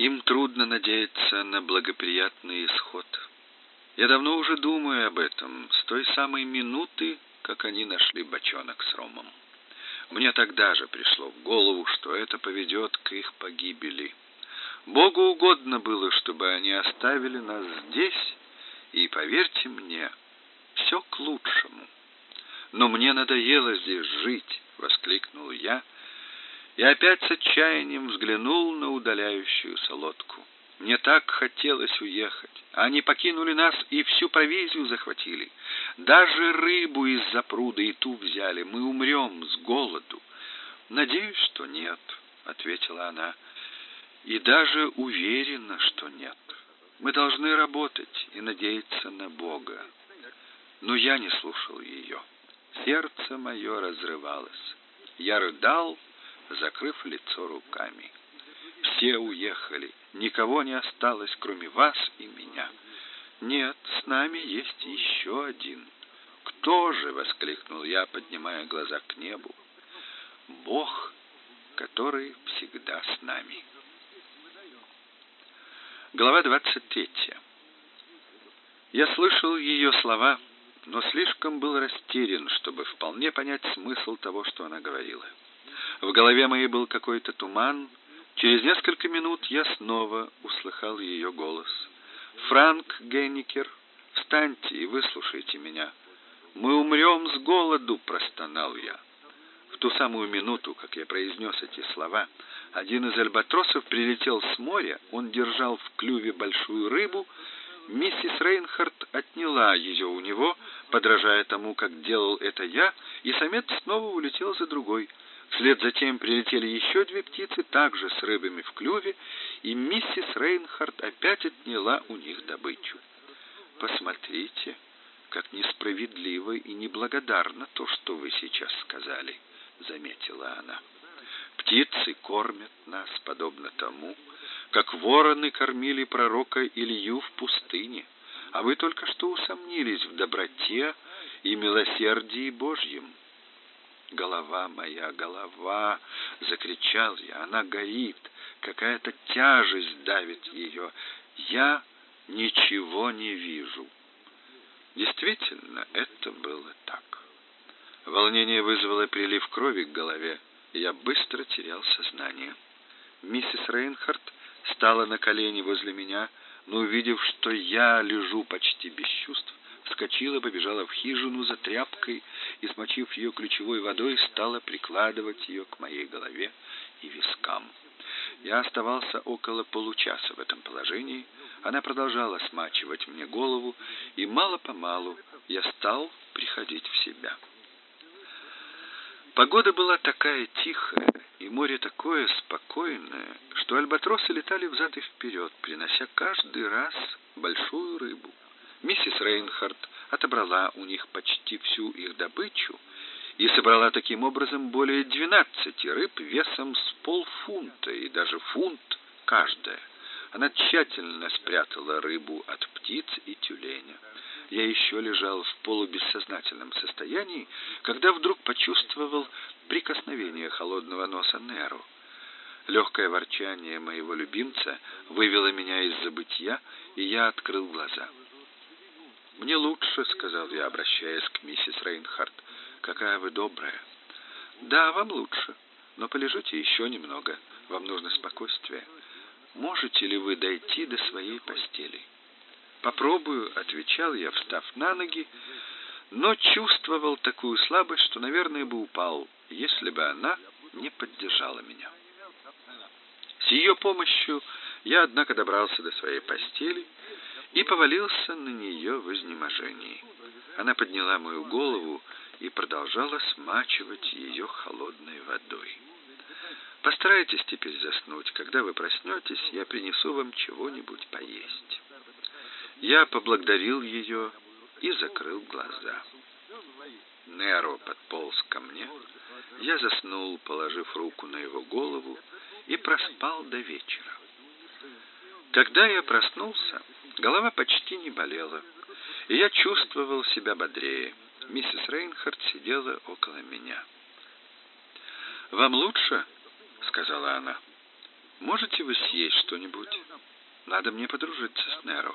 Им трудно надеяться на благоприятный исход. Я давно уже думаю об этом, с той самой минуты, как они нашли бочонок с ромом. Мне тогда же пришло в голову, что это поведет к их погибели. Богу угодно было, чтобы они оставили нас здесь, и поверьте мне, все к лучшему. Но мне надоело здесь жить, воскликнул я, и опять с отчаянием взглянул на удаляющуюся лодку. Мне так хотелось уехать. Они покинули нас и всю провизию захватили. Даже рыбу из-за пруда и ту взяли. Мы умрем с голоду. Надеюсь, что нет, ответила она. И даже уверена, что нет. Мы должны работать и надеяться на Бога. Но я не слушал ее. Сердце мое разрывалось. Я рыдал, закрыв лицо руками. Все уехали, никого не осталось, кроме вас и меня. Нет, с нами есть еще один. Кто же, воскликнул я, поднимая глаза к небу. Бог, который всегда с нами. Глава 23. Я слышал ее слова, но слишком был растерян, чтобы вполне понять смысл того, что она говорила. В голове моей был какой-то туман. Через несколько минут я снова услыхал ее голос. «Франк Генникер, встаньте и выслушайте меня. Мы умрем с голоду», — простонал я. В ту самую минуту, как я произнес эти слова, один из альбатросов прилетел с моря, он держал в клюве большую рыбу, Миссис Рейнхард отняла ее у него, подражая тому, как делал это я, и самец снова улетел за другой. Вслед за тем прилетели еще две птицы, также с рыбами в клюве, и миссис Рейнхард опять отняла у них добычу. Посмотрите, как несправедливо и неблагодарно то, что вы сейчас сказали, заметила она. Птицы кормят нас подобно тому, как вороны кормили пророка Илью в пустыне, а вы только что усомнились в доброте и милосердии Божьем. Голова моя, голова, закричал я, она горит, какая-то тяжесть давит ее. Я ничего не вижу. Действительно, это было так. Волнение вызвало прилив крови к голове, и я быстро терял сознание. Миссис Рейнхард стала на колени возле меня, но увидев, что я лежу почти без чувств, вскочила, побежала в хижину за тряпкой и, смочив ее ключевой водой, стала прикладывать ее к моей голове и вискам. Я оставался около получаса в этом положении. Она продолжала смачивать мне голову, и мало-помалу я стал приходить в себя. Погода была такая тихая, и море такое спокойное, что альбатросы летали взад и вперед, принося каждый раз большую рыбу. Миссис Рейнхард отобрала у них почти всю их добычу и собрала таким образом более двенадцати рыб весом с полфунта и даже фунт каждая. Она тщательно спрятала рыбу от птиц и тюленя. Я еще лежал в полубессознательном состоянии, когда вдруг почувствовал прикосновение холодного носа Неру. Легкое ворчание моего любимца вывело меня из забытья, и я открыл глаза. «Мне лучше», — сказал я, обращаясь к миссис Рейнхард. «Какая вы добрая». «Да, вам лучше, но полежите еще немного. Вам нужно спокойствие. Можете ли вы дойти до своей постели?» «Попробую», — отвечал я, встав на ноги, но чувствовал такую слабость, что, наверное, бы упал, если бы она не поддержала меня. С ее помощью я, однако, добрался до своей постели и повалился на нее в изнеможении. Она подняла мою голову и продолжала смачивать ее холодной водой. Постарайтесь теперь заснуть. Когда вы проснетесь, я принесу вам чего-нибудь поесть. Я поблагодарил ее и закрыл глаза. Неро подполз ко мне. Я заснул, положив руку на его голову, и проспал до вечера. Когда я проснулся, голова почти не болела, и я чувствовал себя бодрее. Миссис Рейнхард сидела около меня. «Вам лучше?» — сказала она. Можете вы съесть что-нибудь? Надо мне подружиться с Неро.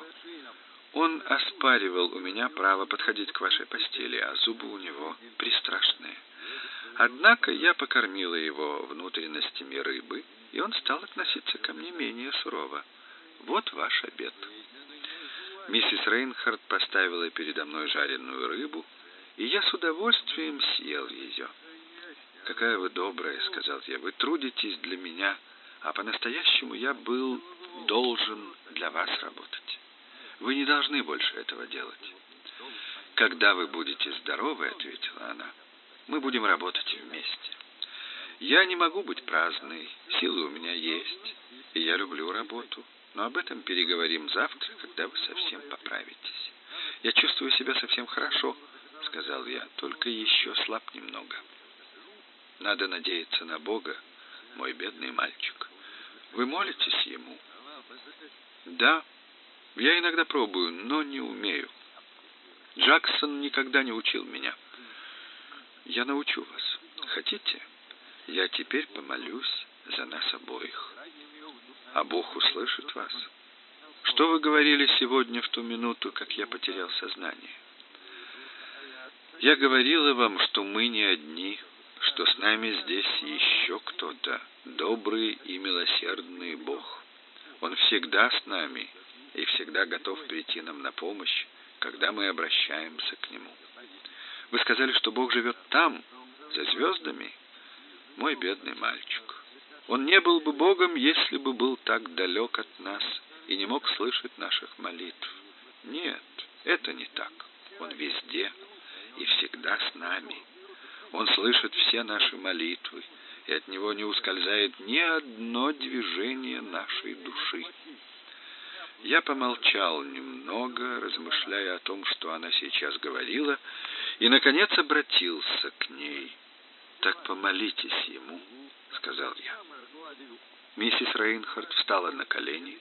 Он оспаривал у меня право подходить к вашей постели, а зубы у него пристрашные. Однако я покормила его внутренностями рыбы, и он стал относиться ко мне менее сурово. Вот ваш обед. Миссис Рейнхард поставила передо мной жареную рыбу, и я с удовольствием съел ее. «Какая вы добрая», — сказал я, — «вы трудитесь для меня, а по-настоящему я был должен для вас работать. Вы не должны больше этого делать». «Когда вы будете здоровы», — ответила она, — «мы будем работать вместе. Я не могу быть праздной, силы у меня есть, и я люблю работу, но об этом переговорим завтра, когда вы совсем поправитесь. Я чувствую себя совсем хорошо, сказал я, только еще слаб немного. Надо надеяться на Бога, мой бедный мальчик. Вы молитесь ему? Да, я иногда пробую, но не умею. Джексон никогда не учил меня. Я научу вас. Хотите? Я теперь помолюсь за нас обоих а Бог услышит вас. Что вы говорили сегодня в ту минуту, как я потерял сознание? Я говорила вам, что мы не одни, что с нами здесь еще кто-то, добрый и милосердный Бог. Он всегда с нами и всегда готов прийти нам на помощь, когда мы обращаемся к Нему. Вы сказали, что Бог живет там, за звездами? Мой бедный мальчик. Он не был бы Богом, если бы был так далек от нас и не мог слышать наших молитв. Нет, это не так. Он везде и всегда с нами. Он слышит все наши молитвы, и от него не ускользает ни одно движение нашей души. Я помолчал немного, размышляя о том, что она сейчас говорила, и, наконец, обратился к ней. «Так помолитесь ему», — сказал я. Миссис Рейнхард встала на колени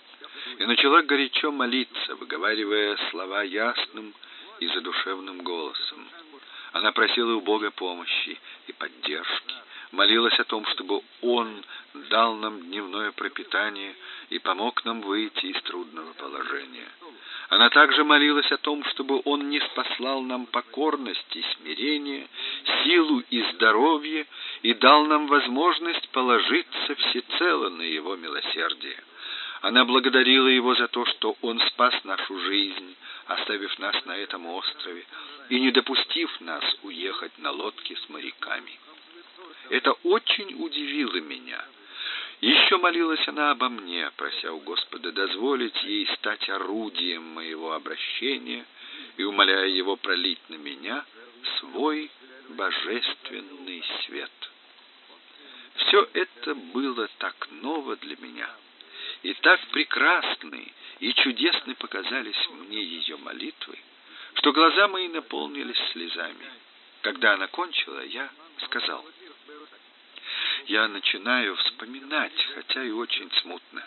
и начала горячо молиться, выговаривая слова ясным и задушевным голосом. Она просила у Бога помощи и поддержки, молилась о том, чтобы Он дал нам дневное пропитание и помог нам выйти из трудного положения. Она также молилась о том, чтобы Он не спаслал нам покорность и смирение, силу и здоровье и дал нам возможность положиться всецело на Его милосердие. Она благодарила Его за то, что Он спас нашу жизнь, оставив нас на этом острове и не допустив нас уехать на лодке с моряками. Это очень удивило меня. Еще молилась она обо мне, прося у Господа дозволить ей стать орудием моего обращения и умоляя его пролить на меня свой божественный свет. Все это было так ново для меня, и так прекрасны и чудесны показались мне ее молитвы, что глаза мои наполнились слезами. Когда она кончила, я сказал, «Я начинаю вспоминать, хотя и очень смутно.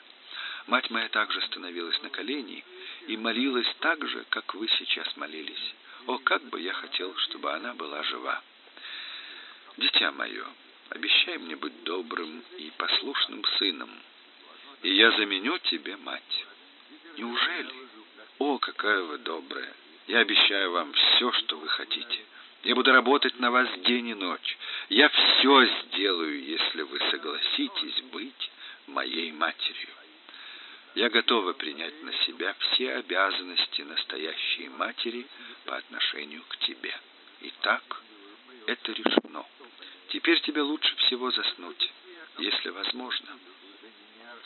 Мать моя также становилась на колени и молилась так же, как вы сейчас молились. О, как бы я хотел, чтобы она была жива! Дитя мое, обещай мне быть добрым и послушным сыном, и я заменю тебе мать. Неужели? О, какая вы добрая! Я обещаю вам все, что вы хотите. Я буду работать на вас день и ночь. Я все сделаю, если вы согласитесь быть моей матерью. Я готова принять на себя все обязанности настоящей матери по отношению к тебе. Итак, это решено. Теперь тебе лучше всего заснуть, если возможно.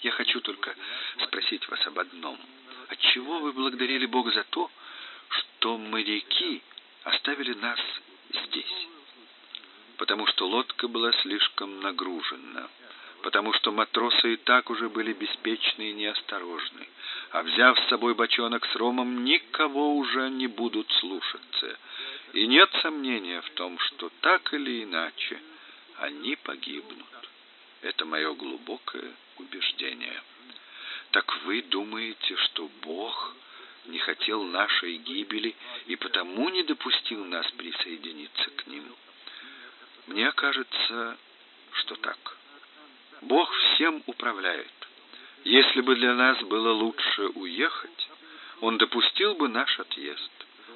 Я хочу только спросить вас об одном. Отчего вы благодарили Бога за то, что моряки оставили нас здесь? Потому что лодка была слишком нагружена, потому что матросы и так уже были беспечны и неосторожны, а взяв с собой бочонок с ромом, никого уже не будут слушаться. И нет сомнения в том, что так или иначе они погибнут. Это мое глубокое убеждение. Так вы думаете, что Бог не хотел нашей гибели и потому не допустил нас присоединиться к ним? Мне кажется, что так. Бог всем управляет. Если бы для нас было лучше уехать, он допустил бы наш отъезд.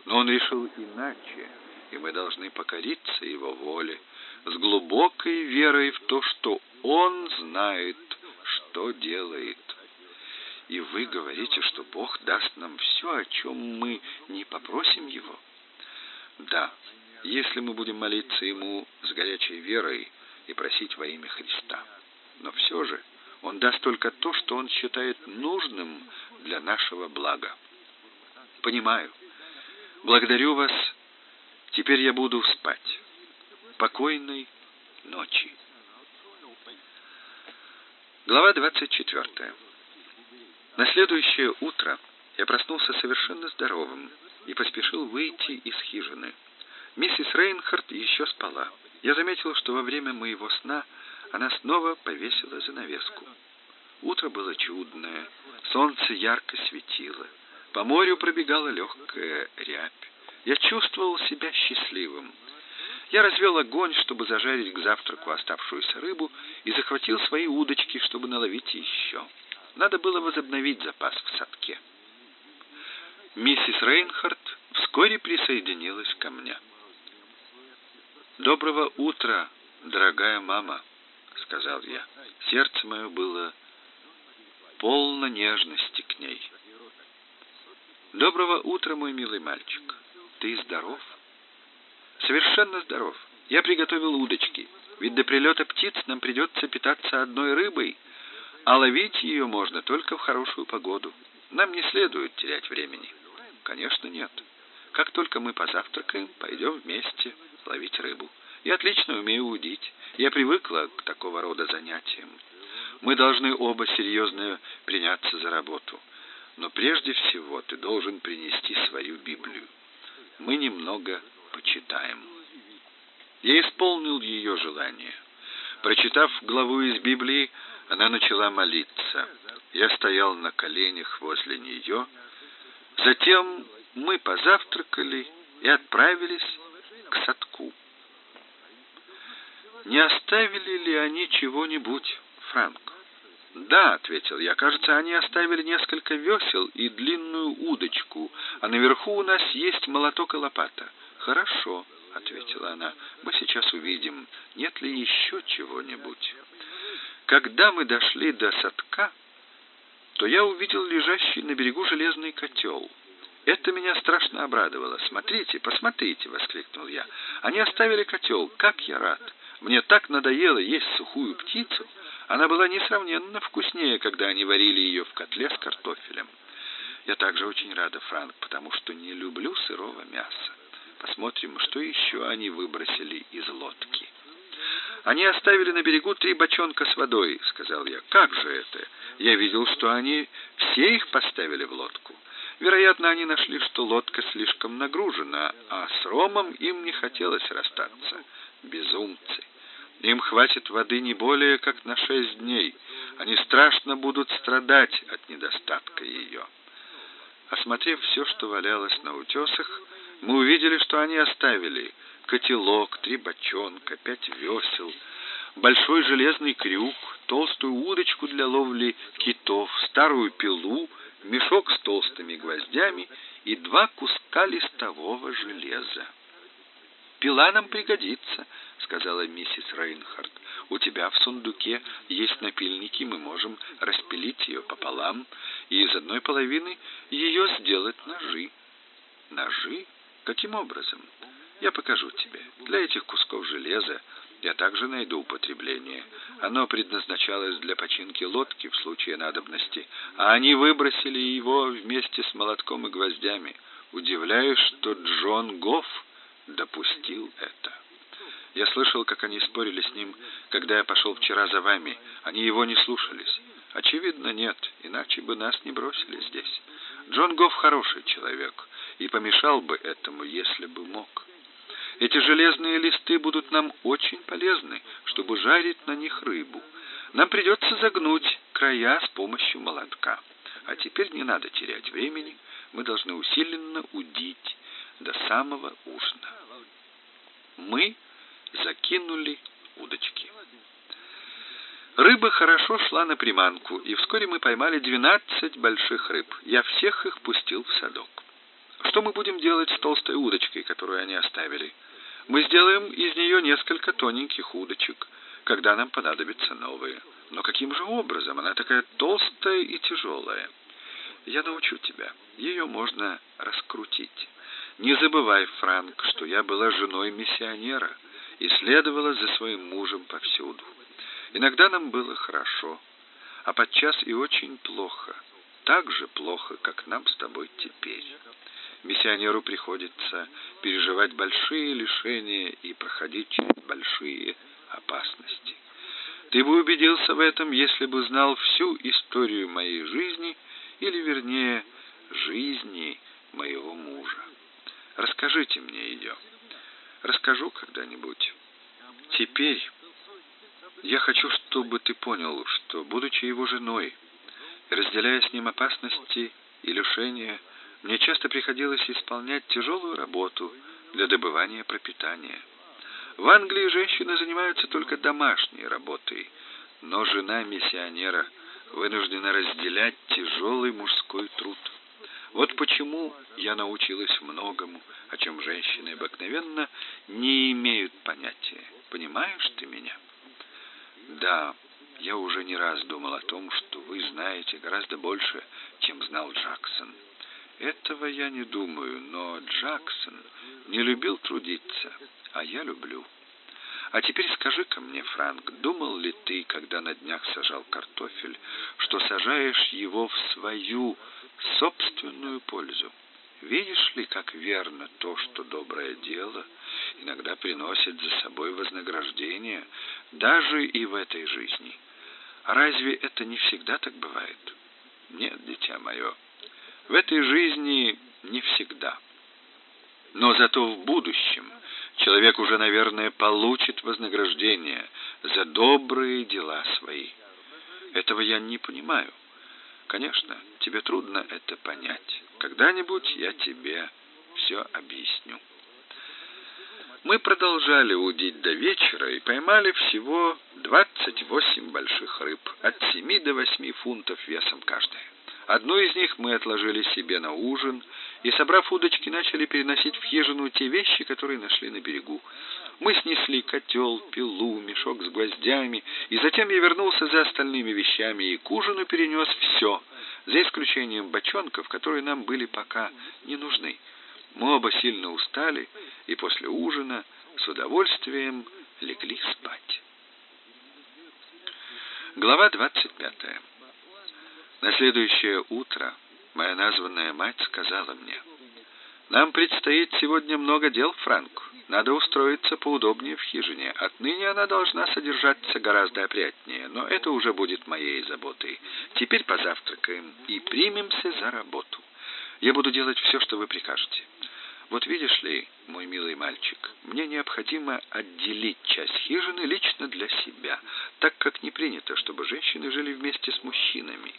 Но он решил иначе, и мы должны покориться его воле с глубокой верой в то, что он знает, что делает. И вы говорите, что Бог даст нам все, о чем мы не попросим Его? Да, если мы будем молиться Ему с горячей верой и просить во имя Христа. Но все же Он даст только то, что Он считает нужным для нашего блага. Понимаю. Благодарю вас. Теперь я буду спать. Покойной ночи. Глава 24. На следующее утро я проснулся совершенно здоровым и поспешил выйти из хижины. Миссис Рейнхард еще спала. Я заметил, что во время моего сна она снова повесила занавеску. Утро было чудное, солнце ярко светило. По морю пробегала легкая рябь. Я чувствовал себя счастливым. Я развел огонь, чтобы зажарить к завтраку оставшуюся рыбу, и захватил свои удочки, чтобы наловить еще. Надо было возобновить запас в садке. Миссис Рейнхард вскоре присоединилась ко мне. «Доброго утра, дорогая мама», — сказал я. Сердце мое было полно нежности к ней. «Доброго утра, мой милый мальчик. Ты здоров?» «Совершенно здоров. Я приготовил удочки. Ведь до прилета птиц нам придется питаться одной рыбой, а ловить ее можно только в хорошую погоду. Нам не следует терять времени». «Конечно, нет. Как только мы позавтракаем, пойдем вместе ловить рыбу. Я отлично умею удить. Я привыкла к такого рода занятиям. Мы должны оба серьезно приняться за работу. Но прежде всего ты должен принести свою Библию. Мы немного почитаем. Я исполнил ее желание. Прочитав главу из Библии, она начала молиться. Я стоял на коленях возле нее. Затем мы позавтракали и отправились к садку. Не оставили ли они чего-нибудь, Франк? Да, ответил я. Кажется, они оставили несколько весел и длинную удочку, а наверху у нас есть молоток и лопата. Хорошо, ответила она. Мы сейчас увидим, нет ли еще чего-нибудь. Когда мы дошли до садка, то я увидел лежащий на берегу железный котел. Это меня страшно обрадовало. «Смотрите, посмотрите!» — воскликнул я. «Они оставили котел. Как я рад! Мне так надоело есть сухую птицу. Она была несравненно вкуснее, когда они варили ее в котле с картофелем. Я также очень рада, Франк, потому что не люблю сырого мяса. Посмотрим, что еще они выбросили из лодки». «Они оставили на берегу три бочонка с водой», — сказал я. «Как же это? Я видел, что они все их поставили в лодку». Вероятно, они нашли, что лодка слишком нагружена, а с Ромом им не хотелось расстаться. Безумцы. Им хватит воды не более как на шесть дней. Они страшно будут страдать от недостатка ее. Осмотрев все, что валялось на утесах, мы увидели, что они оставили котелок, три бочонка, пять весел, большой железный крюк, толстую удочку для ловли китов, старую пилу, мешок с толстыми гвоздями и два куска листового железа. «Пила нам пригодится», — сказала миссис Рейнхард. «У тебя в сундуке есть напильники, мы можем распилить ее пополам и из одной половины ее сделать ножи». «Ножи? Каким образом?» «Я покажу тебе. Для этих кусков железа я также найду употребление. Оно предназначалось для починки лодки в случае надобности, а они выбросили его вместе с молотком и гвоздями. Удивляюсь, что Джон Гофф допустил это. Я слышал, как они спорили с ним, когда я пошел вчера за вами. Они его не слушались. Очевидно, нет, иначе бы нас не бросили здесь. Джон Гофф хороший человек и помешал бы этому, если бы мог. Эти железные листы будут нам очень полезны, чтобы жарить на них рыбу. Нам придется загнуть края с помощью молотка. А теперь не надо терять времени. Мы должны усиленно удить до самого ужина. Мы закинули удочки. Рыба хорошо шла на приманку, и вскоре мы поймали двенадцать больших рыб. Я всех их пустил в садок. Что мы будем делать с толстой удочкой, которую они оставили? Мы сделаем из нее несколько тоненьких удочек, когда нам понадобятся новые. Но каким же образом? Она такая толстая и тяжелая. Я научу тебя. Ее можно раскрутить. Не забывай, Франк, что я была женой миссионера и следовала за своим мужем повсюду. Иногда нам было хорошо, а подчас и очень плохо. Так же плохо, как нам с тобой теперь. Миссионеру приходится переживать большие лишения и проходить через большие опасности. Ты бы убедился в этом, если бы знал всю историю моей жизни, или, вернее, жизни моего мужа. Расскажите мне ее. Расскажу когда-нибудь. Теперь я хочу, чтобы ты понял, что, будучи его женой, разделяя с ним опасности и лишения, мне часто приходилось исполнять тяжелую работу для добывания пропитания. В Англии женщины занимаются только домашней работой, но жена миссионера вынуждена разделять тяжелый мужской труд. Вот почему я научилась многому, о чем женщины обыкновенно не имеют понятия. Понимаешь ты меня? Да, я уже не раз думал о том, что вы знаете гораздо больше, чем знал Джексон. Этого я не думаю, но Джексон не любил трудиться, а я люблю. А теперь скажи-ка мне, Франк, думал ли ты, когда на днях сажал картофель, что сажаешь его в свою собственную пользу? Видишь ли, как верно то, что доброе дело иногда приносит за собой вознаграждение, даже и в этой жизни? А разве это не всегда так бывает? Нет, дитя мое, в этой жизни не всегда. Но зато в будущем человек уже, наверное, получит вознаграждение за добрые дела свои. Этого я не понимаю. Конечно, тебе трудно это понять. Когда-нибудь я тебе все объясню. Мы продолжали удить до вечера и поймали всего 28 больших рыб, от 7 до 8 фунтов весом каждая. Одну из них мы отложили себе на ужин и, собрав удочки, начали переносить в хижину те вещи, которые нашли на берегу. Мы снесли котел, пилу, мешок с гвоздями, и затем я вернулся за остальными вещами и к ужину перенес все, за исключением бочонков, которые нам были пока не нужны. Мы оба сильно устали и после ужина с удовольствием легли спать. Глава двадцать пятая. На следующее утро моя названная мать сказала мне, «Нам предстоит сегодня много дел, Франк. Надо устроиться поудобнее в хижине. Отныне она должна содержаться гораздо опрятнее, но это уже будет моей заботой. Теперь позавтракаем и примемся за работу. Я буду делать все, что вы прикажете. Вот видишь ли, мой милый мальчик, мне необходимо отделить часть хижины лично для себя, так как не принято, чтобы женщины жили вместе с мужчинами.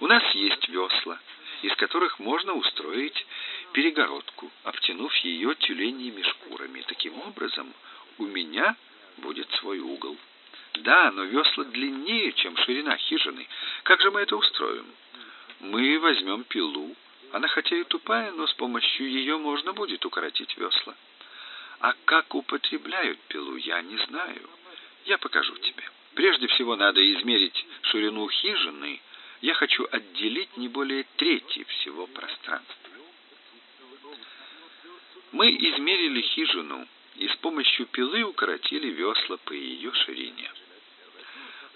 У нас есть весла, из которых можно устроить перегородку, обтянув ее тюленьими шкурами. Таким образом, у меня будет свой угол. Да, но весла длиннее, чем ширина хижины. Как же мы это устроим? Мы возьмем пилу. Она хотя и тупая, но с помощью ее можно будет укоротить весла. А как употребляют пилу, я не знаю. Я покажу тебе. Прежде всего надо измерить ширину хижины я хочу отделить не более трети всего пространства. Мы измерили хижину и с помощью пилы укоротили весла по ее ширине.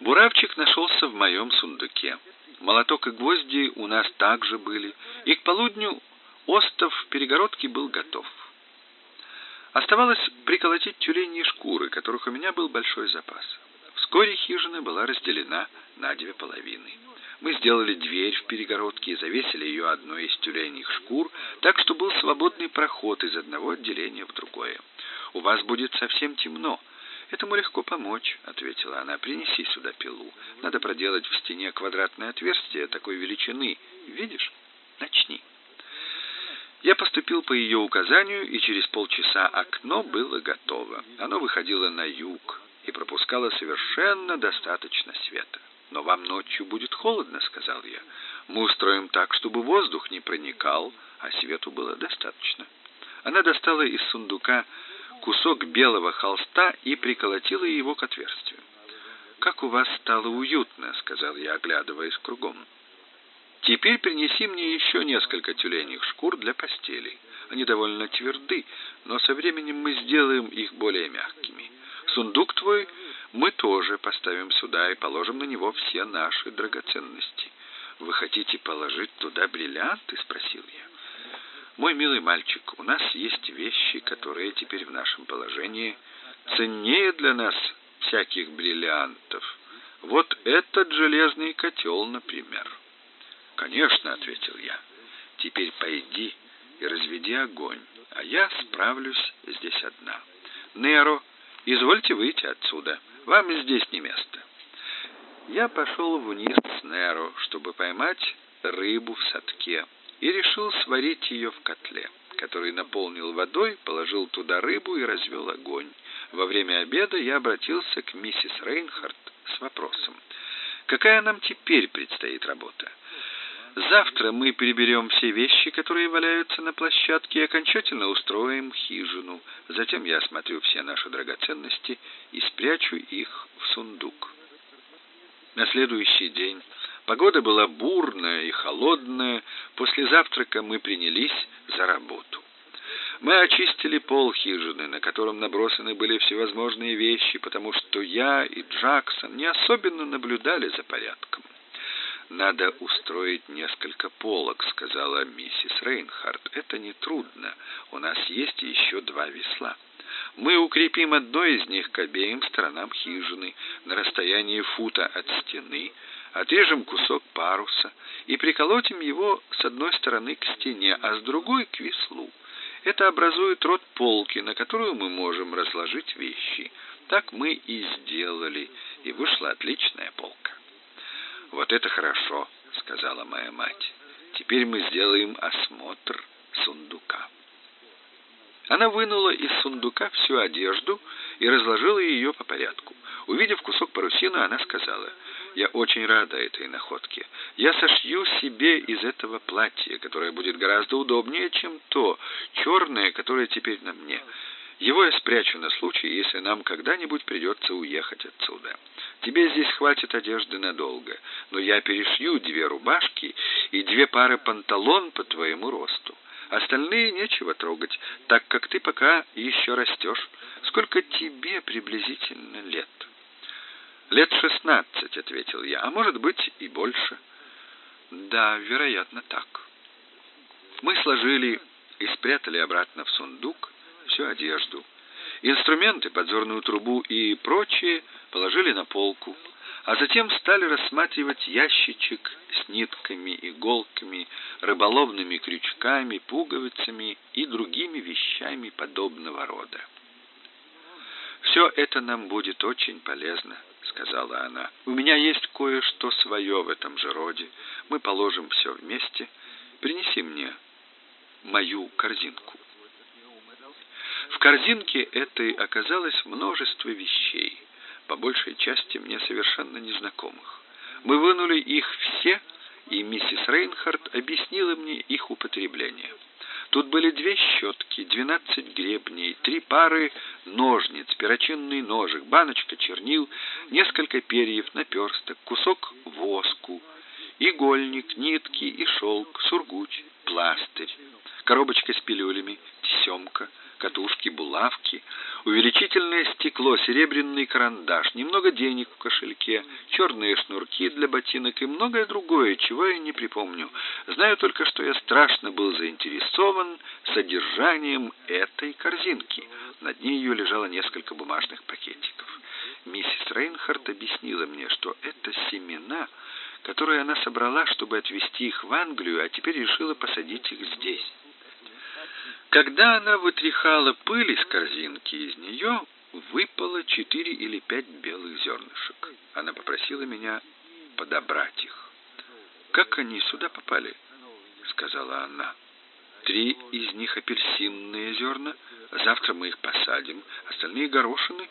Буравчик нашелся в моем сундуке. Молоток и гвозди у нас также были, и к полудню остов перегородки был готов. Оставалось приколотить тюленьи шкуры, которых у меня был большой запас. Вскоре хижина была разделена на две половины. Мы сделали дверь в перегородке и завесили ее одной из тюленьих шкур, так что был свободный проход из одного отделения в другое. «У вас будет совсем темно. Этому легко помочь», — ответила она. «Принеси сюда пилу. Надо проделать в стене квадратное отверстие такой величины. Видишь? Начни». Я поступил по ее указанию, и через полчаса окно было готово. Оно выходило на юг. и пропускала совершенно достаточно света. «Но вам ночью будет холодно», — сказал я. «Мы устроим так, чтобы воздух не проникал, а свету было достаточно». Она достала из сундука кусок белого холста и приколотила его к отверстию. «Как у вас стало уютно», — сказал я, оглядываясь кругом. «Теперь принеси мне еще несколько тюленьих шкур для постелей. Они довольно тверды, но со временем мы сделаем их более мягкими. Сундук твой мы тоже поставим сюда и положим на него все наши драгоценности. Вы хотите положить туда бриллианты?» — спросил я. Мой милый мальчик, у нас есть вещи, которые теперь в нашем положении ценнее для нас всяких бриллиантов. Вот этот железный котел, например. Конечно, ответил я. Теперь пойди и разведи огонь, а я справлюсь здесь одна. Неро, извольте выйти отсюда. Вам здесь не место. Я пошел вниз с Неро, чтобы поймать рыбу в садке и решил сварить ее в котле, который наполнил водой, положил туда рыбу и развел огонь. Во время обеда я обратился к миссис Рейнхард с вопросом: какая нам теперь предстоит работа? Завтра мы переберем все вещи, которые валяются на площадке, и окончательно устроим хижину. Затем я осмотрю все наши драгоценности и спрячу их в сундук. На следующий день Погода была бурная и холодная. После завтрака мы принялись за работу. Мы очистили пол хижины, на котором набросаны были всевозможные вещи, потому что я и Джексон не особенно наблюдали за порядком. Надо устроить несколько полок, сказала миссис Рейнхард. Это не трудно. У нас есть еще два весла. Мы укрепим одно из них к обеим сторонам хижины на расстоянии фута от стены, отрежем кусок паруса и приколотим его с одной стороны к стене, а с другой к веслу. Это образует рот полки, на которую мы можем разложить вещи. Так мы и сделали, и вышла отличная полка. Вот это хорошо, сказала моя мать. Теперь мы сделаем осмотр сундука. Она вынула из сундука всю одежду и разложила ее по порядку. Увидев кусок парусины, она сказала: "Я очень рада этой находке. Я сошью себе из этого платья, которое будет гораздо удобнее, чем то черное, которое теперь на мне. Его я спрячу на случай, если нам когда-нибудь придется уехать отсюда. Тебе здесь хватит одежды надолго, но я перешью две рубашки и две пары панталон по твоему росту. Остальные нечего трогать, так как ты пока еще растешь. Сколько тебе приблизительно лет? Лет шестнадцать, ответил я, а может быть и больше. Да, вероятно, так. Мы сложили и спрятали обратно в сундук всю одежду. Инструменты, подзорную трубу и прочее положили на полку а затем стали рассматривать ящичек с нитками, иголками, рыболовными крючками, пуговицами и другими вещами подобного рода. «Все это нам будет очень полезно», — сказала она. «У меня есть кое-что свое в этом же роде. Мы положим все вместе. Принеси мне мою корзинку». В корзинке этой оказалось множество вещей по большей части мне совершенно незнакомых. Мы вынули их все, и миссис Рейнхард объяснила мне их употребление. Тут были две щетки, двенадцать гребней, три пары ножниц, перочинный ножик, баночка чернил, несколько перьев, наперсток, кусок воску, игольник, нитки и шелк, сургуч, пластырь, коробочка с пилюлями, тесемка — катушки, булавки, увеличительное стекло, серебряный карандаш, немного денег в кошельке, черные шнурки для ботинок и многое другое, чего я не припомню. Знаю только, что я страшно был заинтересован содержанием этой корзинки. На дне ее лежало несколько бумажных пакетиков. Миссис Рейнхард объяснила мне, что это семена, которые она собрала, чтобы отвезти их в Англию, а теперь решила посадить их здесь. Когда она вытряхала пыль из корзинки, из нее выпало четыре или пять белых зернышек. Она попросила меня подобрать их. «Как они сюда попали?» — сказала она. «Три из них апельсинные зерна. Завтра мы их посадим. Остальные горошины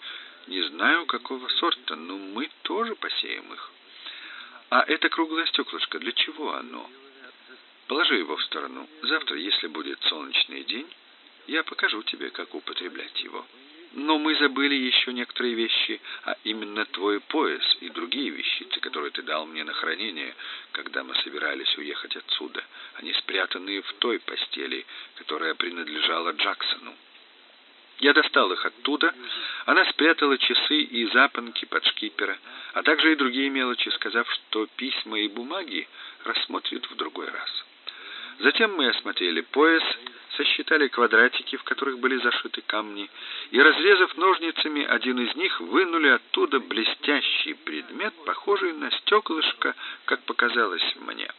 Не знаю, какого сорта, но мы тоже посеем их. А это круглое стеклышко, для чего оно? Положи его в сторону. Завтра, если будет солнечный день, я покажу тебе, как употреблять его. Но мы забыли еще некоторые вещи, а именно твой пояс и другие вещицы, которые ты дал мне на хранение, когда мы собирались уехать отсюда. Они спрятаны в той постели, которая принадлежала Джексону. Я достал их оттуда. Она спрятала часы и запонки под шкипера, а также и другие мелочи, сказав, что письма и бумаги рассмотрят в другой раз. Затем мы осмотрели пояс, сосчитали квадратики, в которых были зашиты камни, и, разрезав ножницами один из них, вынули оттуда блестящий предмет, похожий на стеклышко, как показалось мне.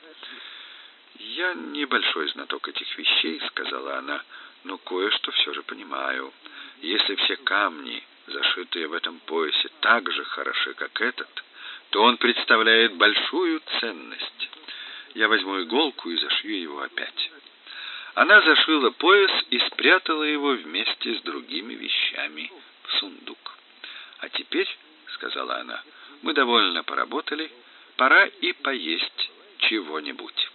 «Я небольшой знаток этих вещей», — сказала она, — «но кое-что все же понимаю. Если все камни, зашитые в этом поясе, так же хороши, как этот, то он представляет большую ценность. Я возьму иголку и зашью его опять». Она зашила пояс и спрятала его вместе с другими вещами в сундук. «А теперь, — сказала она, — мы довольно поработали, пора и поесть чего-нибудь».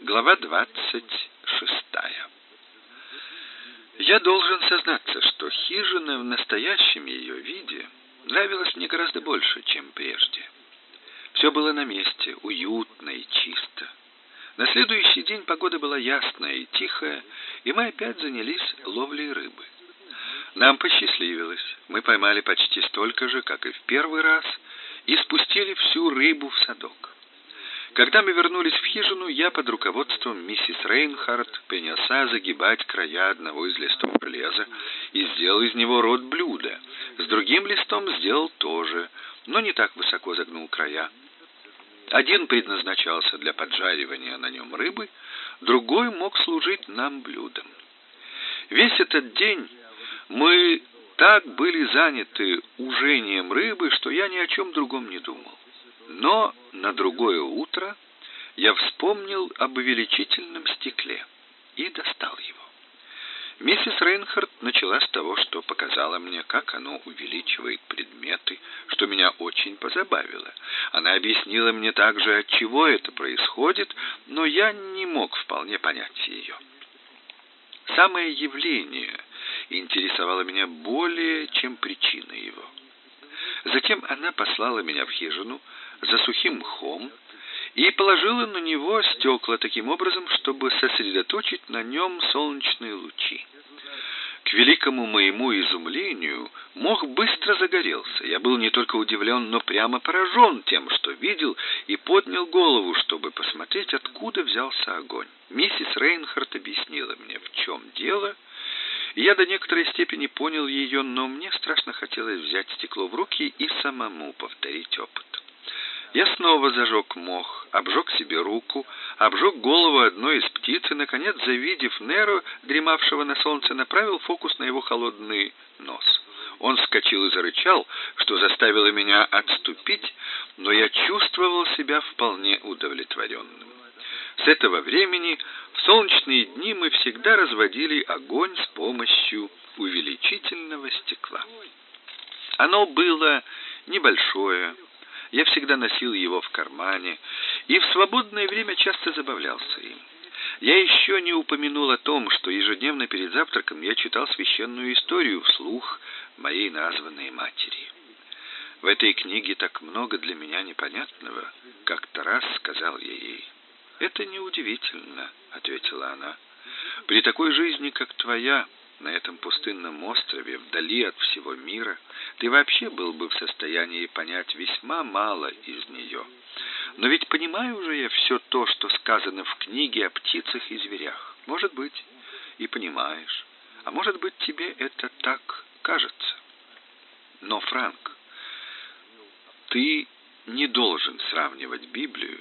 Глава двадцать шестая. Я должен сознаться, что хижина в настоящем ее виде нравилась мне гораздо больше, чем прежде. Все было на месте, уютно и чисто. На следующий день погода была ясная и тихая, и мы опять занялись ловлей рыбы. Нам посчастливилось. Мы поймали почти столько же, как и в первый раз, и спустили всю рыбу в садок. Когда мы вернулись в хижину, я под руководством миссис Рейнхард принялся загибать края одного из листов железа и сделал из него рот блюда. С другим листом сделал тоже, но не так высоко загнул края. Один предназначался для поджаривания на нем рыбы, другой мог служить нам блюдом. Весь этот день мы так были заняты ужением рыбы, что я ни о чем другом не думал. Но на другое утро я вспомнил об увеличительном стекле и достал его. Миссис Рейнхард начала с того, что показала мне, как оно увеличивает предметы, что меня очень позабавило. Она объяснила мне также, от чего это происходит, но я не мог вполне понять ее. Самое явление интересовало меня более, чем причина его. Затем она послала меня в хижину за сухим мхом и положила на него стекла таким образом, чтобы сосредоточить на нем солнечные лучи. К великому моему изумлению мох быстро загорелся. Я был не только удивлен, но прямо поражен тем, что видел, и поднял голову, чтобы посмотреть, откуда взялся огонь. Миссис Рейнхард объяснила мне, в чем дело. Я до некоторой степени понял ее, но мне страшно хотелось взять стекло в руки и самому повторить опыт. Я снова зажег мох, обжег себе руку, обжег голову одной из птиц и, наконец, завидев Неро, дремавшего на солнце, направил фокус на его холодный нос. Он вскочил и зарычал, что заставило меня отступить, но я чувствовал себя вполне удовлетворенным. С этого времени в солнечные дни мы всегда разводили огонь с помощью увеличительного стекла. Оно было небольшое, я всегда носил его в кармане и в свободное время часто забавлялся им. Я еще не упомянул о том, что ежедневно перед завтраком я читал священную историю вслух моей названной матери. В этой книге так много для меня непонятного, как-то раз сказал я ей. «Это неудивительно», — ответила она. «При такой жизни, как твоя, на этом пустынном острове, вдали от всего мира, ты вообще был бы в состоянии понять весьма мало из нее. Но ведь понимаю же я все то, что сказано в книге о птицах и зверях. Может быть, и понимаешь. А может быть, тебе это так кажется. Но, Франк, ты не должен сравнивать Библию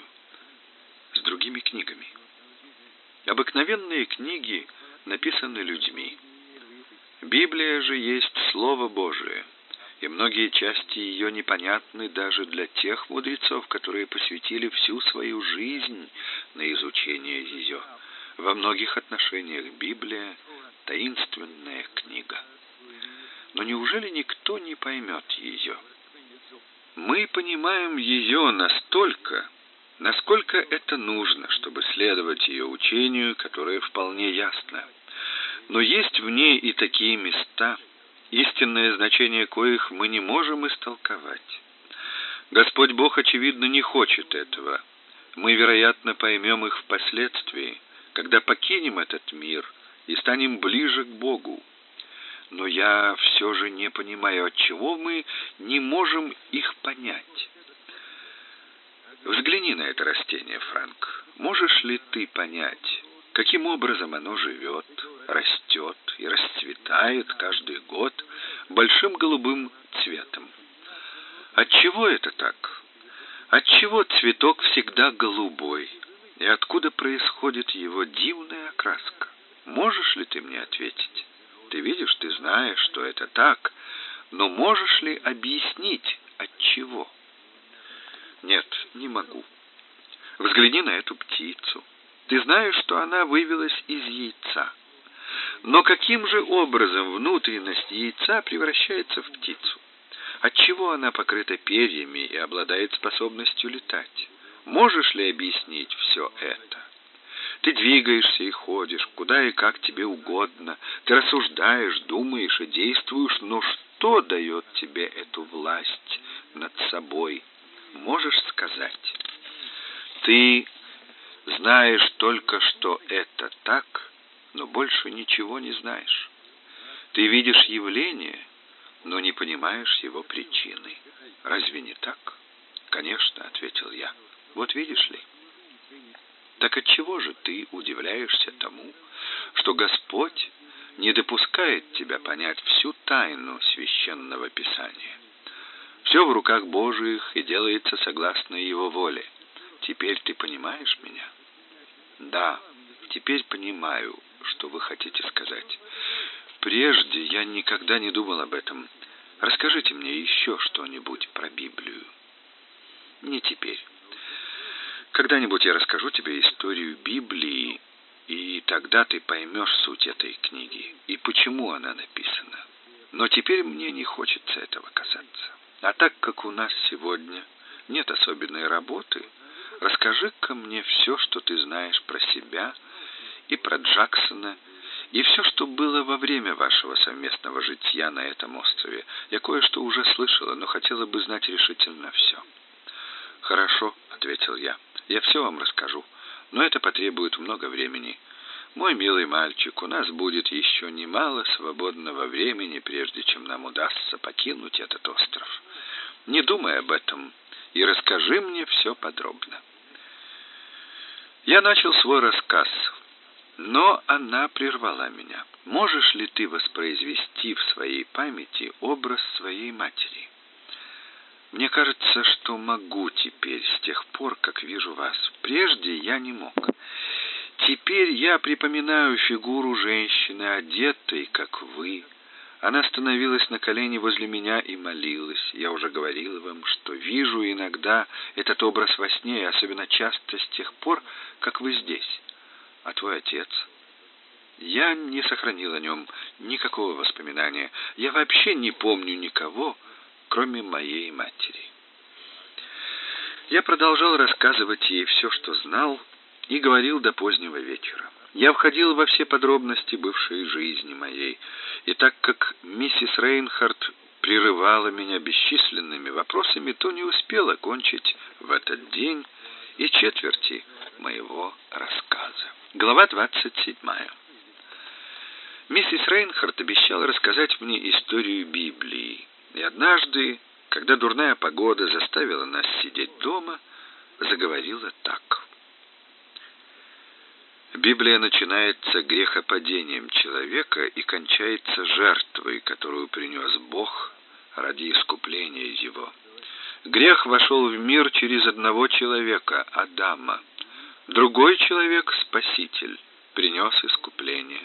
с другими книгами. Обыкновенные книги написаны людьми. Библия же есть Слово Божие, и многие части ее непонятны даже для тех мудрецов, которые посвятили всю свою жизнь на изучение ее. Во многих отношениях Библия — таинственная книга. Но неужели никто не поймет ее? Мы понимаем ее настолько, насколько это нужно, чтобы следовать ее учению, которое вполне ясно. Но есть в ней и такие места, истинное значение коих мы не можем истолковать. Господь Бог, очевидно, не хочет этого. Мы, вероятно, поймем их впоследствии, когда покинем этот мир и станем ближе к Богу. Но я все же не понимаю, от чего мы не можем их понять. Взгляни на это растение, Франк. Можешь ли ты понять, каким образом оно живет, растет и расцветает каждый год большим голубым цветом? Отчего это так? Отчего цветок всегда голубой? И откуда происходит его дивная окраска? Можешь ли ты мне ответить? Ты видишь, ты знаешь, что это так, но можешь ли объяснить, от чего? Нет, не могу. Взгляни на эту птицу. Ты знаешь, что она вывелась из яйца. Но каким же образом внутренность яйца превращается в птицу? Отчего она покрыта перьями и обладает способностью летать? Можешь ли объяснить все это? Ты двигаешься и ходишь, куда и как тебе угодно. Ты рассуждаешь, думаешь и действуешь, но что дает тебе эту власть над собой? Можешь сказать? Ты знаешь только, что это так, но больше ничего не знаешь. Ты видишь явление, но не понимаешь его причины. Разве не так? Конечно, ответил я. Вот видишь ли. Так от чего же ты удивляешься тому, что Господь не допускает тебя понять всю тайну священного писания? Все в руках Божиих и делается согласно его воле. Теперь ты понимаешь меня? Да, теперь понимаю, что вы хотите сказать. Прежде я никогда не думал об этом. Расскажите мне еще что-нибудь про Библию. Не теперь. Когда-нибудь я расскажу тебе историю Библии, и тогда ты поймешь суть этой книги и почему она написана. Но теперь мне не хочется этого касаться. А так как у нас сегодня нет особенной работы, расскажи-ка мне все, что ты знаешь про себя и про Джексона, и все, что было во время вашего совместного житья на этом острове. Я кое-что уже слышала, но хотела бы знать решительно все. «Хорошо», — ответил я. «Я все вам расскажу, но это потребует много времени. Мой милый мальчик, у нас будет еще немало свободного времени, прежде чем нам удастся покинуть этот остров. Не думай об этом и расскажи мне все подробно». Я начал свой рассказ, но она прервала меня. «Можешь ли ты воспроизвести в своей памяти образ своей матери?» Мне кажется, что могу теперь, с тех пор, как вижу вас. Прежде я не мог. Теперь я припоминаю фигуру женщины, одетой, как вы. Она становилась на колени возле меня и молилась. Я уже говорил вам, что вижу иногда этот образ во сне, и особенно часто с тех пор, как вы здесь. А твой отец? Я не сохранил о нем никакого воспоминания. Я вообще не помню никого, кроме моей матери. Я продолжал рассказывать ей все, что знал, и говорил до позднего вечера. Я входил во все подробности бывшей жизни моей, и так как миссис Рейнхард прерывала меня бесчисленными вопросами, то не успела кончить в этот день и четверти моего рассказа. Глава 27. Миссис Рейнхард обещала рассказать мне историю Библии, и однажды, когда дурная погода заставила нас сидеть дома, заговорила так. Библия начинается грехопадением человека и кончается жертвой, которую принес Бог ради искупления его. Грех вошел в мир через одного человека, Адама. Другой человек, Спаситель, принес искупление.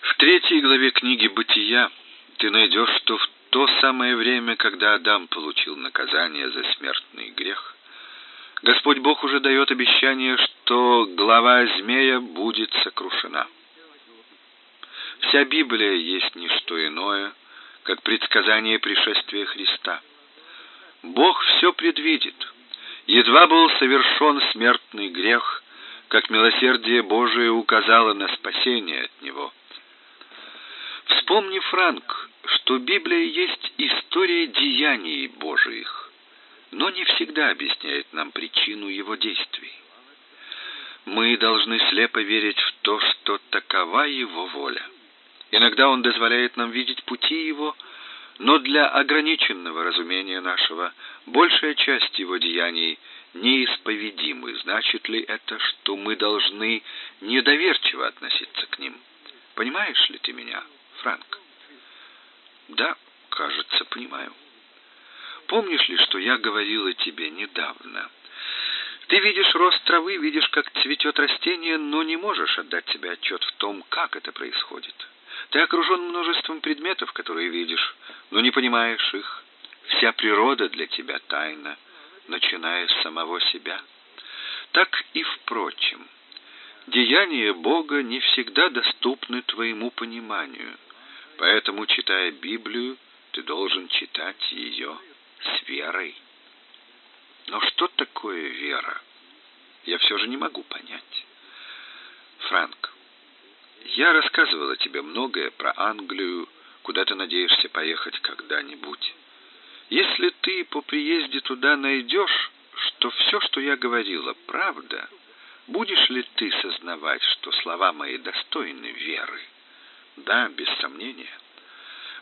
В третьей главе книги «Бытия» ты найдешь, что в то самое время, когда Адам получил наказание за смертный грех, Господь Бог уже дает обещание, что глава змея будет сокрушена. Вся Библия есть не что иное, как предсказание пришествия Христа. Бог все предвидит. Едва был совершен смертный грех, как милосердие Божие указало на спасение от него. Вспомни, Франк, что Библия есть история деяний Божиих, но не всегда объясняет нам причину его действий. Мы должны слепо верить в то, что такова его воля. Иногда он дозволяет нам видеть пути его, но для ограниченного разумения нашего большая часть его деяний неисповедимы. Значит ли это, что мы должны недоверчиво относиться к ним? Понимаешь ли ты меня, Франк? Да, кажется, понимаю. Помнишь ли, что я говорила тебе недавно? Ты видишь рост травы, видишь, как цветет растение, но не можешь отдать себе отчет в том, как это происходит. Ты окружен множеством предметов, которые видишь, но не понимаешь их. Вся природа для тебя тайна, начиная с самого себя. Так и впрочем, деяния Бога не всегда доступны твоему пониманию. Поэтому, читая Библию, ты должен читать ее с верой. Но что такое вера? Я все же не могу понять. Франк, я рассказывала тебе многое про Англию, куда ты надеешься поехать когда-нибудь. Если ты по приезде туда найдешь, что все, что я говорила, правда, будешь ли ты сознавать, что слова мои достойны веры? Да, без сомнения.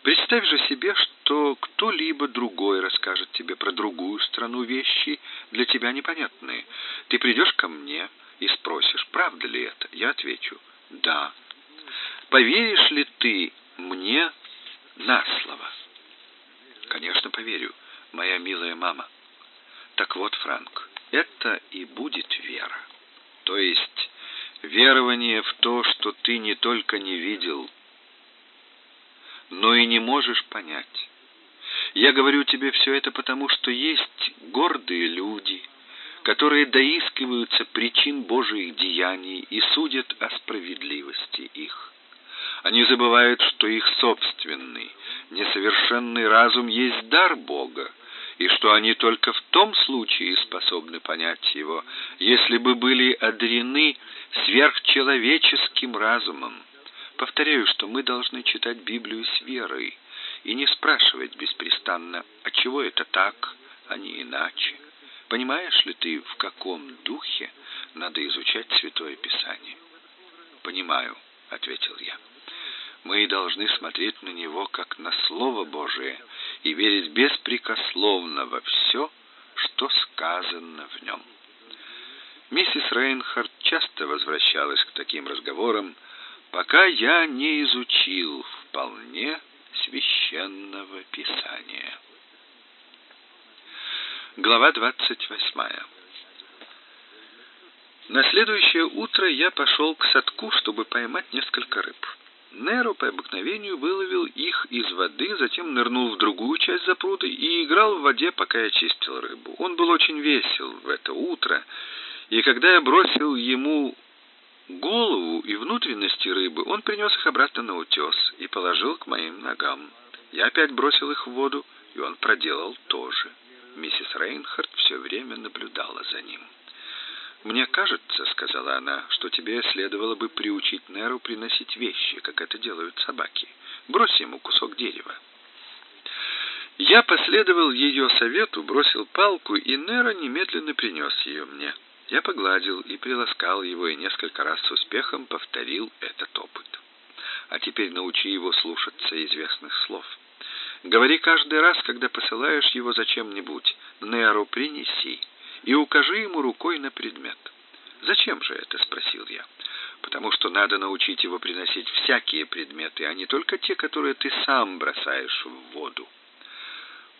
Представь же себе, что кто-либо другой расскажет тебе про другую страну вещи, для тебя непонятные. Ты придешь ко мне и спросишь, правда ли это? Я отвечу, да. Поверишь ли ты мне на слово? Конечно, поверю, моя милая мама. Так вот, Франк, это и будет вера. То есть верование в то, что ты не только не видел, но и не можешь понять. Я говорю тебе все это потому, что есть гордые люди, которые доискиваются причин Божьих деяний и судят о справедливости их. Они забывают, что их собственный, несовершенный разум есть дар Бога, и что они только в том случае способны понять его, если бы были одарены сверхчеловеческим разумом. Повторяю, что мы должны читать Библию с верой и не спрашивать беспрестанно, а чего это так, а не иначе. Понимаешь ли ты, в каком духе надо изучать Святое Писание? Понимаю, ответил я. Мы должны смотреть на него как на Слово Божие и верить беспрекословно во все, что сказано в нем. Миссис Рейнхард часто возвращалась к таким разговорам, пока я не изучил вполне священного писания. Глава 28. На следующее утро я пошел к садку, чтобы поймать несколько рыб. Неро по обыкновению выловил их из воды, затем нырнул в другую часть запруды и играл в воде, пока я чистил рыбу. Он был очень весел в это утро, и когда я бросил ему голову и внутренности рыбы, он принес их обратно на утес и положил к моим ногам. Я опять бросил их в воду, и он проделал то же. Миссис Рейнхард все время наблюдала за ним. «Мне кажется, — сказала она, — что тебе следовало бы приучить Неру приносить вещи, как это делают собаки. Брось ему кусок дерева». Я последовал ее совету, бросил палку, и Нера немедленно принес ее мне. Я погладил и приласкал его, и несколько раз с успехом повторил этот опыт. А теперь научи его слушаться известных слов. Говори каждый раз, когда посылаешь его за чем-нибудь, Неру принеси, и укажи ему рукой на предмет. «Зачем же это?» — спросил я. «Потому что надо научить его приносить всякие предметы, а не только те, которые ты сам бросаешь в воду».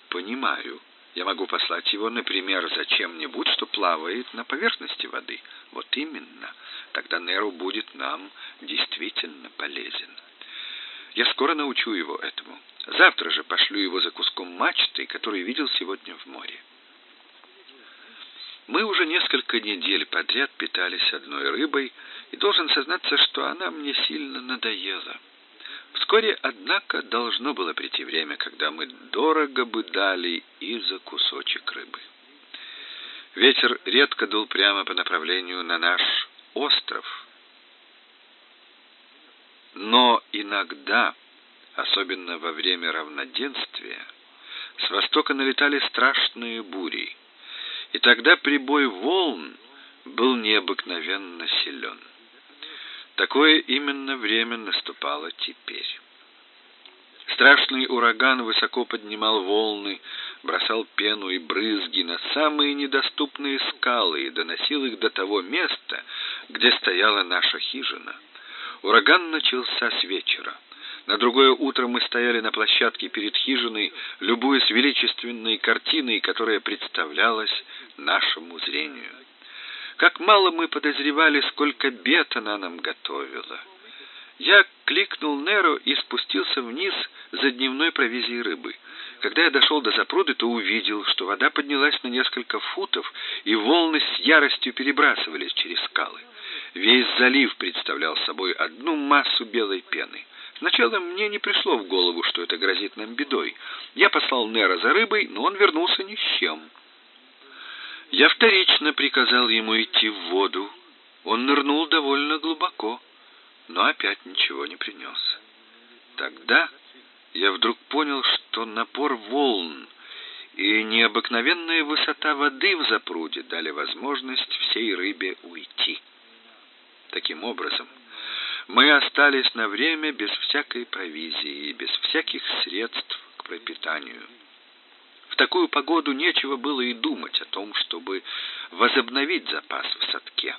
«Понимаю», я могу послать его, например, за чем-нибудь, что плавает на поверхности воды. Вот именно. Тогда Неру будет нам действительно полезен. Я скоро научу его этому. Завтра же пошлю его за куском мачты, который видел сегодня в море. Мы уже несколько недель подряд питались одной рыбой, и должен сознаться, что она мне сильно надоела. Вскоре, однако, должно было прийти время, когда мы дорого бы дали и за кусочек рыбы. Ветер редко дул прямо по направлению на наш остров. Но иногда, особенно во время равноденствия, с востока налетали страшные бури, и тогда прибой волн был необыкновенно силен. Такое именно время наступало теперь. Страшный ураган высоко поднимал волны, бросал пену и брызги на самые недоступные скалы и доносил их до того места, где стояла наша хижина. Ураган начался с вечера. На другое утро мы стояли на площадке перед хижиной, любуясь величественной картиной, которая представлялась нашему зрению. Как мало мы подозревали, сколько бед она нам готовила. Я кликнул Неро и спустился вниз за дневной провизией рыбы. Когда я дошел до запруды, то увидел, что вода поднялась на несколько футов, и волны с яростью перебрасывались через скалы. Весь залив представлял собой одну массу белой пены. Сначала мне не пришло в голову, что это грозит нам бедой. Я послал Нера за рыбой, но он вернулся ни с чем. Я вторично приказал ему идти в воду. Он нырнул довольно глубоко но опять ничего не принес. Тогда я вдруг понял, что напор волн и необыкновенная высота воды в запруде дали возможность всей рыбе уйти. Таким образом, мы остались на время без всякой провизии и без всяких средств к пропитанию. Такую погоду нечего было и думать о том, чтобы возобновить запас в садке.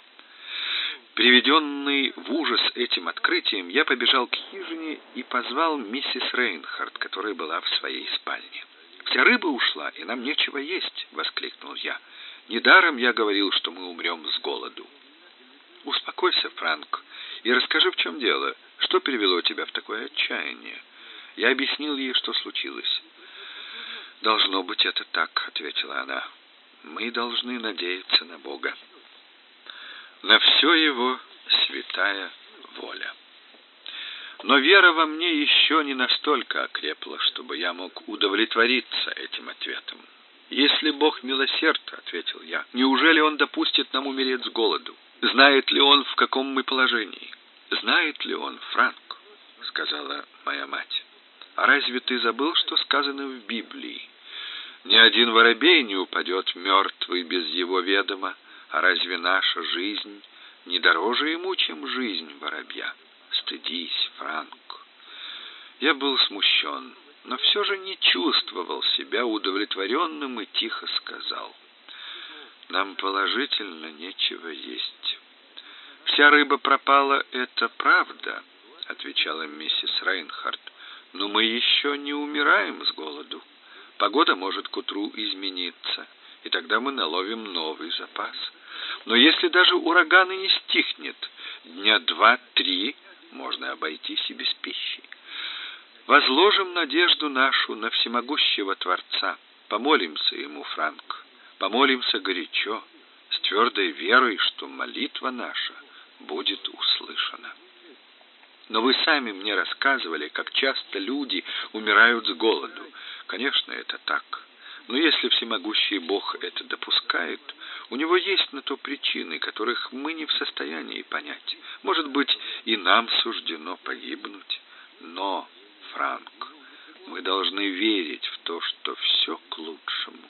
Приведенный в ужас этим открытием, я побежал к хижине и позвал миссис Рейнхард, которая была в своей спальне. «Вся рыба ушла, и нам нечего есть!» — воскликнул я. «Недаром я говорил, что мы умрем с голоду». «Успокойся, Франк, и расскажи, в чем дело. Что привело тебя в такое отчаяние?» Я объяснил ей, что случилось. «Должно быть, это так», — ответила она. «Мы должны надеяться на Бога» на все его святая воля. Но вера во мне еще не настолько окрепла, чтобы я мог удовлетвориться этим ответом. «Если Бог милосерд, — ответил я, — неужели Он допустит нам умереть с голоду? Знает ли Он, в каком мы положении? Знает ли Он, Франк?» — сказала моя мать. «А разве ты забыл, что сказано в Библии? Ни один воробей не упадет мертвый без его ведома, а разве наша жизнь не дороже ему, чем жизнь воробья? Стыдись, Франк. Я был смущен, но все же не чувствовал себя удовлетворенным и тихо сказал. Нам положительно нечего есть. Вся рыба пропала, это правда, отвечала миссис Рейнхард. Но мы еще не умираем с голоду. Погода может к утру измениться, и тогда мы наловим новый запас. Но если даже ураган и не стихнет, дня два-три можно обойтись и без пищи. Возложим надежду нашу на всемогущего Творца. Помолимся Ему, Франк. Помолимся горячо, с твердой верой, что молитва наша будет услышана. Но вы сами мне рассказывали, как часто люди умирают с голоду. Конечно, это так. Но если всемогущий Бог это допускает, у него есть на то причины, которых мы не в состоянии понять. Может быть, и нам суждено погибнуть. Но, Франк, мы должны верить в то, что все к лучшему.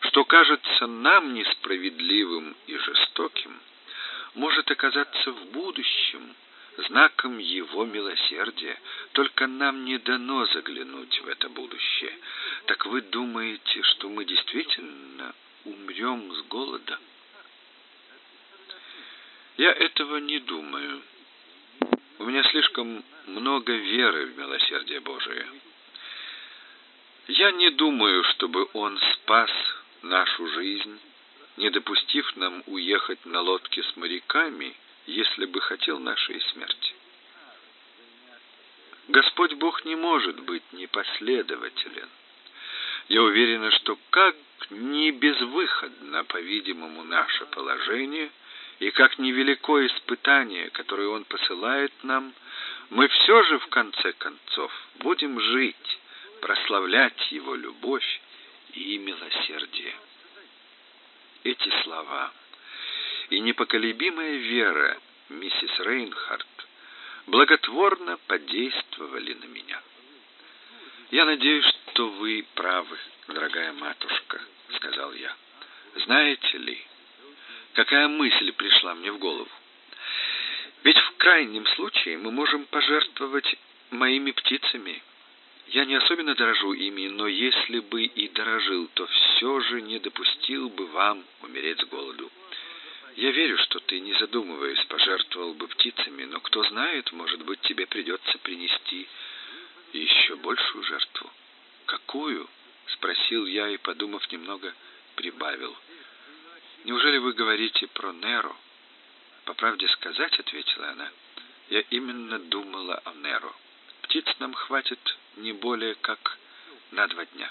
Что кажется нам несправедливым и жестоким, может оказаться в будущем знаком Его милосердия. Только нам не дано заглянуть в это будущее. Так вы думаете, что мы действительно умрем с голода? Я этого не думаю. У меня слишком много веры в милосердие Божие. Я не думаю, чтобы Он спас нашу жизнь, не допустив нам уехать на лодке с моряками если бы хотел нашей. Господь Бог не может быть непоследователен. Я уверена, что как ни безвыходно, по-видимому, наше положение, и как невелико испытание, которое Он посылает нам, мы все же в конце концов будем жить, прославлять его любовь и милосердие. Эти слова и непоколебимая вера миссис Рейнхард благотворно подействовали на меня. Я надеюсь, что вы правы, дорогая матушка, сказал я. Знаете ли, какая мысль пришла мне в голову? Ведь в крайнем случае мы можем пожертвовать моими птицами. Я не особенно дорожу ими, но если бы и дорожил, то все же не допустил бы вам умереть с голоду. Я верю, что ты, не задумываясь, пожертвовал бы птицами, но кто знает, может быть, тебе придется принести еще большую жертву. Какую? спросил я и, подумав немного, прибавил. Неужели вы говорите про Неро? По правде сказать, ответила она. Я именно думала о Неро. Птиц нам хватит не более как на два дня.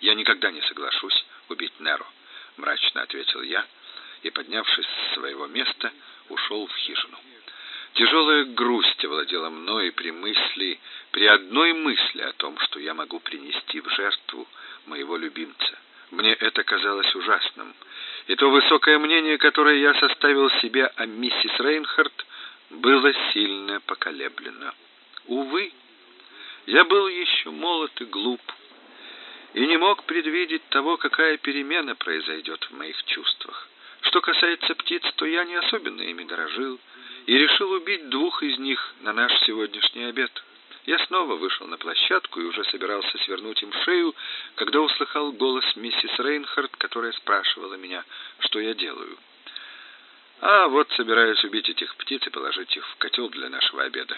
Я никогда не соглашусь убить Неро, мрачно ответил я и, поднявшись с своего места, ушел в хижину. Тяжелая грусть овладела мной при мысли, при одной мысли о том, что я могу принести в жертву моего любимца. Мне это казалось ужасным, и то высокое мнение, которое я составил себе о миссис Рейнхард, было сильно поколеблено. Увы, я был еще молод и глуп, и не мог предвидеть того, какая перемена произойдет в моих чувствах. Что касается птиц, то я не особенно ими дорожил и решил убить двух из них на наш сегодняшний обед. Я снова вышел на площадку и уже собирался свернуть им шею, когда услыхал голос миссис Рейнхард, которая спрашивала меня, что я делаю. А вот собираюсь убить этих птиц и положить их в котел для нашего обеда.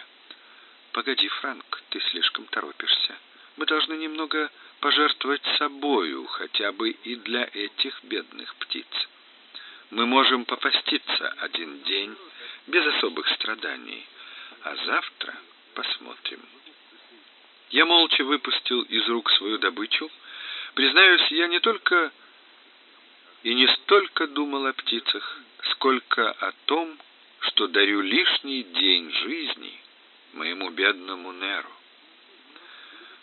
Погоди, Франк, ты слишком торопишься. Мы должны немного пожертвовать собою, хотя бы и для этих бедных птиц мы можем попаститься один день без особых страданий, а завтра посмотрим. Я молча выпустил из рук свою добычу. Признаюсь, я не только и не столько думал о птицах, сколько о том, что дарю лишний день жизни моему бедному Неру.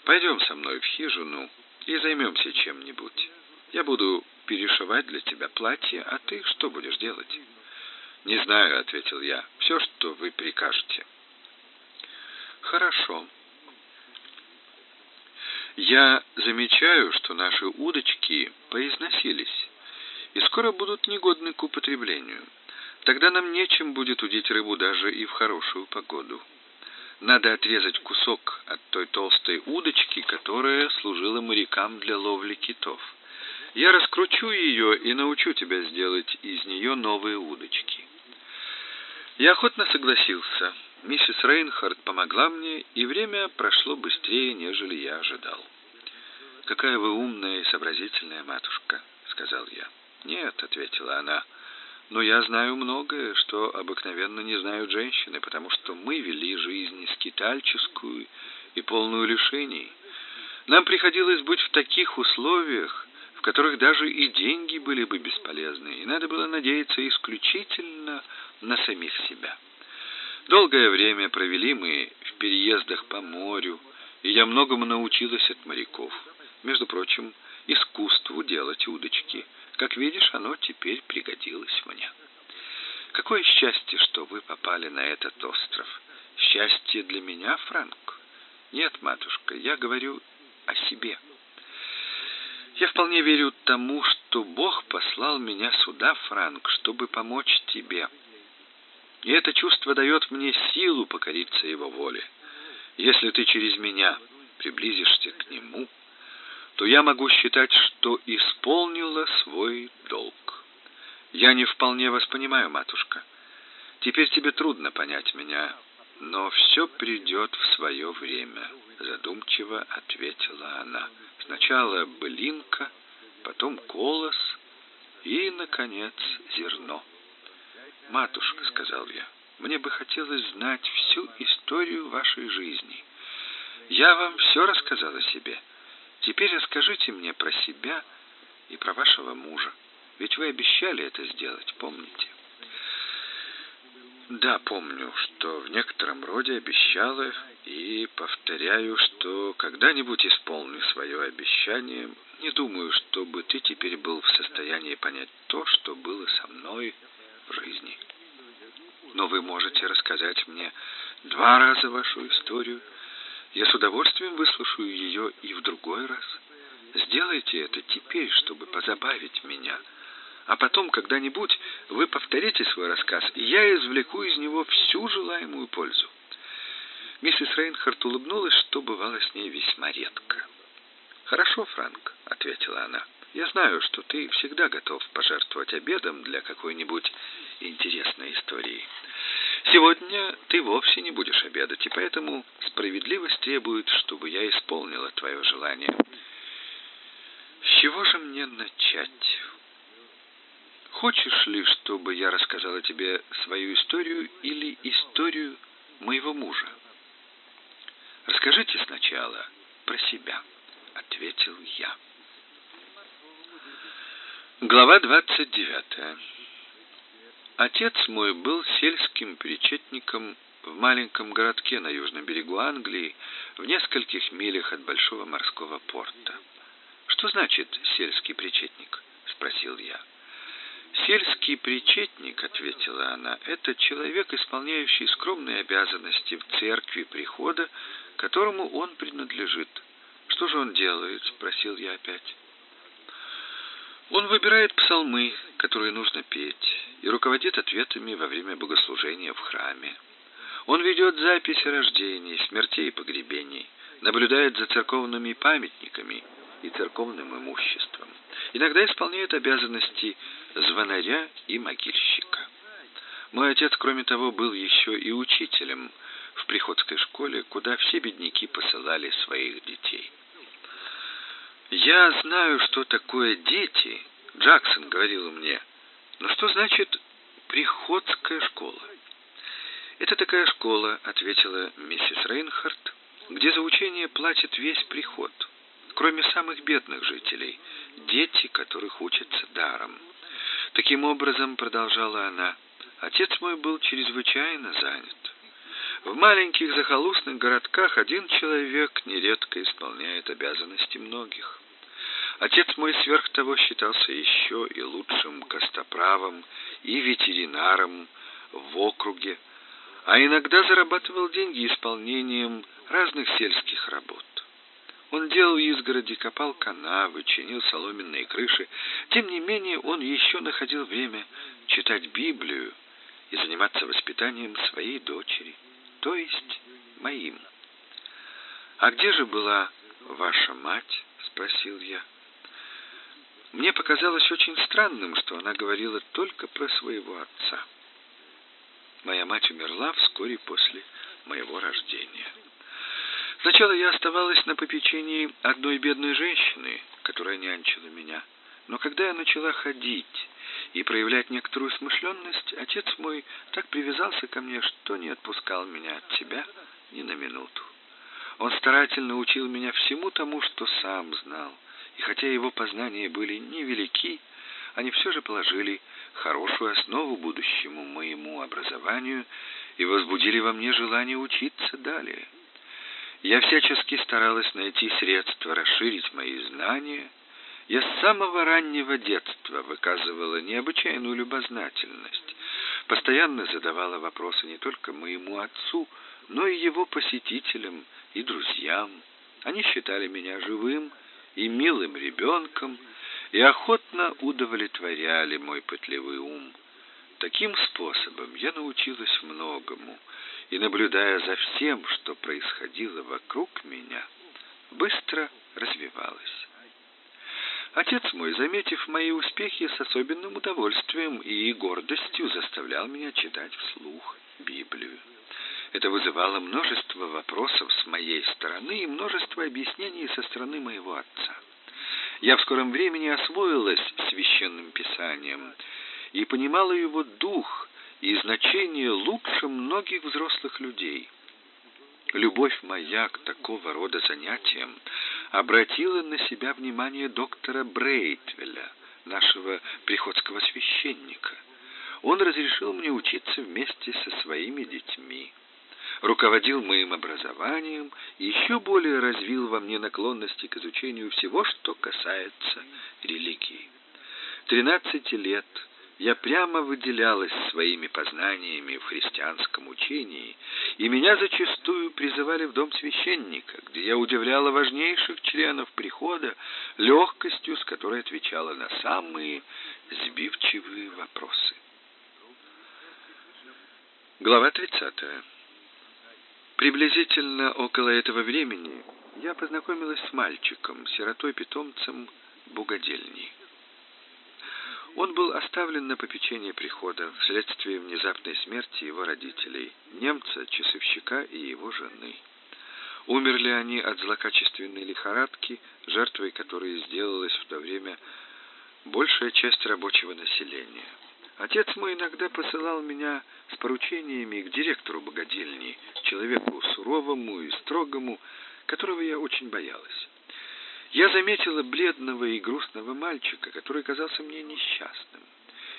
Пойдем со мной в хижину и займемся чем-нибудь. Я буду перешивать для тебя платье, а ты что будешь делать? Не знаю, ответил я. Все, что вы прикажете. Хорошо. Я замечаю, что наши удочки поизносились и скоро будут негодны к употреблению. Тогда нам нечем будет удить рыбу даже и в хорошую погоду. Надо отрезать кусок от той толстой удочки, которая служила морякам для ловли китов. Я раскручу ее и научу тебя сделать из нее новые удочки. Я охотно согласился. Миссис Рейнхард помогла мне, и время прошло быстрее, нежели я ожидал. Какая вы умная и сообразительная матушка, сказал я. Нет, ответила она. Но я знаю многое, что обыкновенно не знают женщины, потому что мы вели жизнь скитальческую и полную лишений. Нам приходилось быть в таких условиях, в которых даже и деньги были бы бесполезны, и надо было надеяться исключительно на самих себя. Долгое время провели мы в переездах по морю, и я многому научилась от моряков. Между прочим, искусству делать удочки. Как видишь, оно теперь пригодилось мне. Какое счастье, что вы попали на этот остров. Счастье для меня, Франк? Нет, матушка, я говорю о себе. Я вполне верю тому, что Бог послал меня сюда, Франк, чтобы помочь тебе. И это чувство дает мне силу покориться его воле. Если ты через меня приблизишься к нему, то я могу считать, что исполнила свой долг. Я не вполне вас понимаю, матушка. Теперь тебе трудно понять меня, но все придет в свое время, задумчиво ответила она. Сначала былинка, потом колос и, наконец, зерно. «Матушка», — сказал я, — «мне бы хотелось знать всю историю вашей жизни. Я вам все рассказал о себе. Теперь расскажите мне про себя и про вашего мужа. Ведь вы обещали это сделать, помните?» Да, помню, что в некотором роде обещала и повторяю, что когда-нибудь исполню свое обещание. Не думаю, чтобы ты теперь был в состоянии понять то, что было со мной в жизни. Но вы можете рассказать мне два раза вашу историю. Я с удовольствием выслушаю ее и в другой раз. Сделайте это теперь, чтобы позабавить меня. А потом когда-нибудь вы повторите свой рассказ, и я извлеку из него всю желаемую пользу. Миссис Рейнхард улыбнулась, что бывало с ней весьма редко. «Хорошо, Франк», — ответила она. «Я знаю, что ты всегда готов пожертвовать обедом для какой-нибудь интересной истории. Сегодня ты вовсе не будешь обедать, и поэтому справедливость требует, чтобы я исполнила твое желание. С чего же мне начать? Хочешь ли, чтобы я рассказала тебе свою историю или историю моего мужа? Расскажите сначала про себя, ответил я. Глава двадцать девятая. Отец мой был сельским причетником в маленьком городке на южном берегу Англии, в нескольких милях от большого морского порта. Что значит сельский причетник? спросил я. Сельский причетник, ответила она, это человек, исполняющий скромные обязанности в церкви прихода, которому он принадлежит. Что же он делает? спросил я опять. Он выбирает псалмы, которые нужно петь, и руководит ответами во время богослужения в храме. Он ведет записи рождений, смертей и погребений, наблюдает за церковными памятниками и церковным имуществом. Иногда исполняет обязанности звонаря и могильщика. Мой отец, кроме того, был еще и учителем в приходской школе, куда все бедняки посылали своих детей. Я знаю, что такое дети, Джексон говорил мне. Но что значит приходская школа? Это такая школа, ответила миссис Рейнхард, где за учение платит весь приход, кроме самых бедных жителей, дети, которых учатся даром. Таким образом, продолжала она, отец мой был чрезвычайно занят. В маленьких захолустных городках один человек нередко исполняет обязанности многих. Отец мой сверх того считался еще и лучшим костоправом и ветеринаром в округе, а иногда зарабатывал деньги исполнением разных сельских работ. Он делал изгороди, копал канавы, чинил соломенные крыши. Тем не менее, он еще находил время читать Библию и заниматься воспитанием своей дочери то есть моим. А где же была ваша мать? спросил я. Мне показалось очень странным, что она говорила только про своего отца. Моя мать умерла вскоре после моего рождения. Сначала я оставалась на попечении одной бедной женщины, которая нянчила меня. Но когда я начала ходить и проявлять некоторую смышленность, отец мой так привязался ко мне, что не отпускал меня от себя ни на минуту. Он старательно учил меня всему тому, что сам знал, и хотя его познания были невелики, они все же положили хорошую основу будущему моему образованию и возбудили во мне желание учиться далее. Я всячески старалась найти средства расширить мои знания я с самого раннего детства выказывала необычайную любознательность, постоянно задавала вопросы не только моему отцу, но и его посетителям и друзьям. Они считали меня живым и милым ребенком и охотно удовлетворяли мой пытливый ум. Таким способом я научилась многому, и, наблюдая за всем, что происходило вокруг меня, быстро развивалась. Отец мой, заметив мои успехи, с особенным удовольствием и гордостью заставлял меня читать вслух Библию. Это вызывало множество вопросов с моей стороны и множество объяснений со стороны моего отца. Я в скором времени освоилась священным писанием и понимала его дух и значение лучше многих взрослых людей. Любовь моя к такого рода занятиям обратила на себя внимание доктора Брейтвеля, нашего приходского священника. он разрешил мне учиться вместе со своими детьми, руководил моим образованием и еще более развил во мне наклонности к изучению всего, что касается религии. Тринадцати лет я прямо выделялась своими познаниями в христианском учении, и меня зачастую призывали в дом священника, где я удивляла важнейших членов прихода легкостью, с которой отвечала на самые сбивчивые вопросы. Глава 30. Приблизительно около этого времени я познакомилась с мальчиком, сиротой-питомцем Бугодельни. Он был оставлен на попечение прихода вследствие внезапной смерти его родителей, немца, часовщика и его жены. Умерли они от злокачественной лихорадки, жертвой которой сделалась в то время большая часть рабочего населения. Отец мой иногда посылал меня с поручениями к директору богадельни, человеку суровому и строгому, которого я очень боялась. Я заметила бледного и грустного мальчика, который казался мне несчастным.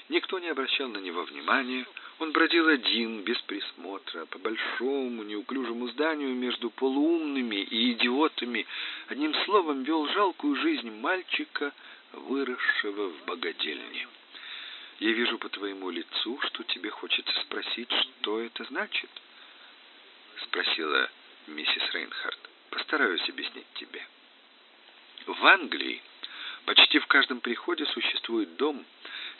Никто не обращал на него внимания. Он бродил один, без присмотра, по большому неуклюжему зданию между полуумными и идиотами. Одним словом, вел жалкую жизнь мальчика, выросшего в богадельне. Я вижу по твоему лицу, что тебе хочется спросить, что это значит, спросила миссис Рейнхард. Постараюсь объяснить тебе. В Англии почти в каждом приходе существует дом,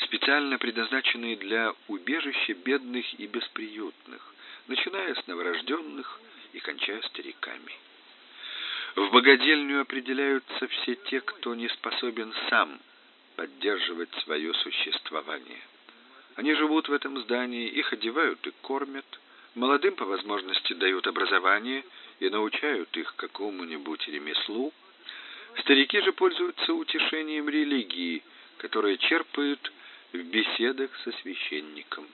специально предназначенный для убежища бедных и бесприютных, начиная с новорожденных и кончая стариками. В богадельню определяются все те, кто не способен сам поддерживать свое существование. Они живут в этом здании, их одевают и кормят, молодым по возможности дают образование и научают их какому-нибудь ремеслу, Старики же пользуются утешением религии, которое черпают в беседах со священником.